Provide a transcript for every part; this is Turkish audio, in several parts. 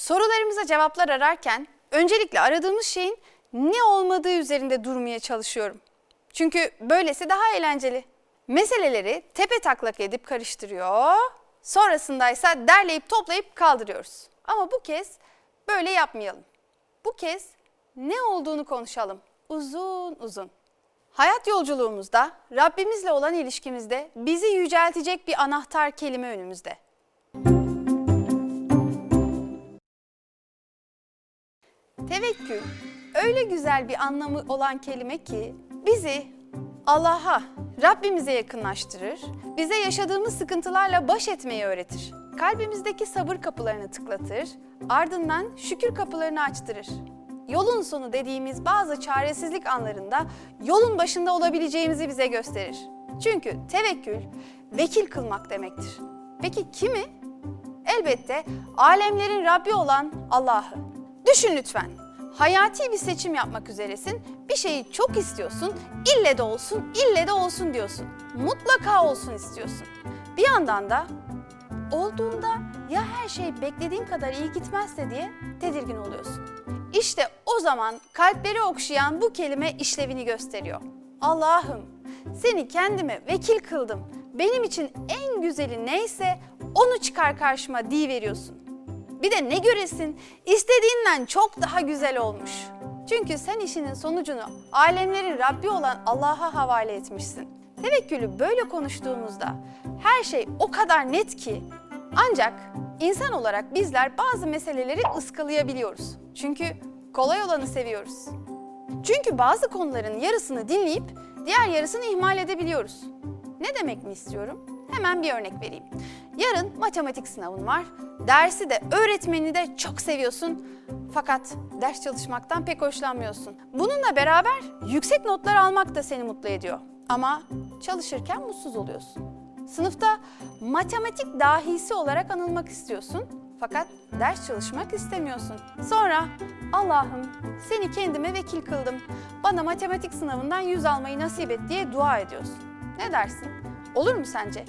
Sorularımıza cevaplar ararken öncelikle aradığımız şeyin ne olmadığı üzerinde durmaya çalışıyorum. Çünkü böylesi daha eğlenceli. Meseleleri tepe taklak edip karıştırıyor, sonrasında ise derleyip toplayıp kaldırıyoruz. Ama bu kez böyle yapmayalım. Bu kez ne olduğunu konuşalım uzun uzun. Hayat yolculuğumuzda, Rabbimizle olan ilişkimizde bizi yüceltecek bir anahtar kelime önümüzde. Tevekkül öyle güzel bir anlamı olan kelime ki bizi Allah'a, Rabbimize yakınlaştırır, bize yaşadığımız sıkıntılarla baş etmeyi öğretir. Kalbimizdeki sabır kapılarını tıklatır, ardından şükür kapılarını açtırır. Yolun sonu dediğimiz bazı çaresizlik anlarında yolun başında olabileceğimizi bize gösterir. Çünkü tevekkül vekil kılmak demektir. Peki kimi? Elbette alemlerin Rabbi olan Allah'ı. Düşün lütfen. Hayati bir seçim yapmak üzeresin. Bir şeyi çok istiyorsun. ille de olsun, ille de olsun diyorsun. Mutlaka olsun istiyorsun. Bir yandan da olduğunda ya her şey beklediğin kadar iyi gitmezse diye tedirgin oluyorsun. İşte o zaman kalpleri okşayan bu kelime işlevini gösteriyor. Allah'ım seni kendime vekil kıldım. Benim için en güzeli neyse onu çıkar karşıma diye veriyorsun. Bir de ne göresin istediğinden çok daha güzel olmuş. Çünkü sen işinin sonucunu alemlerin Rabbi olan Allah'a havale etmişsin. Tevekkülü böyle konuştuğumuzda her şey o kadar net ki ancak insan olarak bizler bazı meseleleri ıskalayabiliyoruz. Çünkü kolay olanı seviyoruz. Çünkü bazı konuların yarısını dinleyip diğer yarısını ihmal edebiliyoruz. Ne demek mi istiyorum? Hemen bir örnek vereyim. Yarın matematik sınavın var. Dersi de öğretmeni de çok seviyorsun. Fakat ders çalışmaktan pek hoşlanmıyorsun. Bununla beraber yüksek notlar almak da seni mutlu ediyor. Ama çalışırken mutsuz oluyorsun. Sınıfta matematik dahisi olarak anılmak istiyorsun. Fakat ders çalışmak istemiyorsun. Sonra Allah'ım seni kendime vekil kıldım. Bana matematik sınavından 100 almayı nasip et diye dua ediyorsun. Ne dersin? Olur mu sence?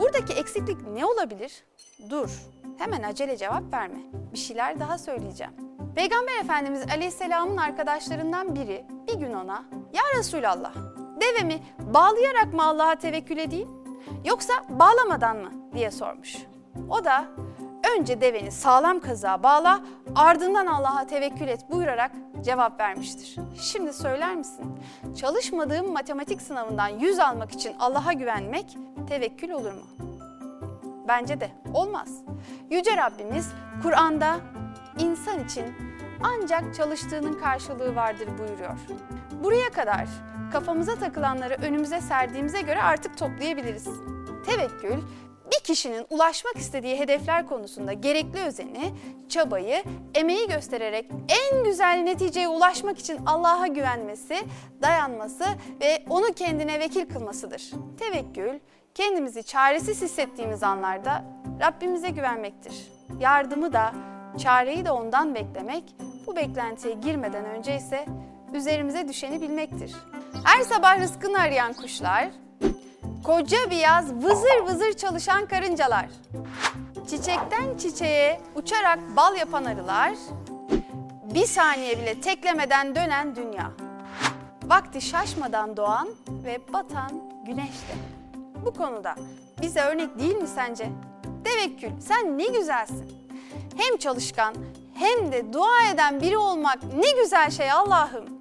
Buradaki eksiklik ne olabilir? Dur, hemen acele cevap verme. Bir şeyler daha söyleyeceğim. Peygamber Efendimiz Aleyhisselam'ın arkadaşlarından biri bir gün ona Ya Resulallah devemi bağlayarak mı Allah'a tevekkül edeyim yoksa bağlamadan mı diye sormuş. O da önce deveni sağlam kazığa bağla ardından Allah'a tevekkül et buyurarak cevap vermiştir. Şimdi söyler misin? Çalışmadığım matematik sınavından 100 almak için Allah'a güvenmek tevekkül olur mu? Bence de olmaz. Yüce Rabbimiz Kur'an'da insan için ancak çalıştığının karşılığı vardır buyuruyor. Buraya kadar kafamıza takılanları önümüze serdiğimize göre artık toplayabiliriz. Tevekkül bir kişinin ulaşmak istediği hedefler konusunda gerekli özeni, çabayı, emeği göstererek en güzel neticeye ulaşmak için Allah'a güvenmesi, dayanması ve onu kendine vekil kılmasıdır. Tevekkül, kendimizi çaresiz hissettiğimiz anlarda Rabbimize güvenmektir. Yardımı da, çareyi de ondan beklemek, bu beklentiye girmeden önce ise üzerimize düşeni bilmektir. Her sabah rızkını arayan kuşlar, koca bir yaz vızır vızır çalışan karıncalar, çiçekten çiçeğe uçarak bal yapan arılar, bir saniye bile teklemeden dönen dünya. Vakti şaşmadan doğan ve batan güneş de. Bu konuda bize örnek değil mi sence? Tevekkül, sen ne güzelsin. Hem çalışkan hem de dua eden biri olmak ne güzel şey Allah'ım.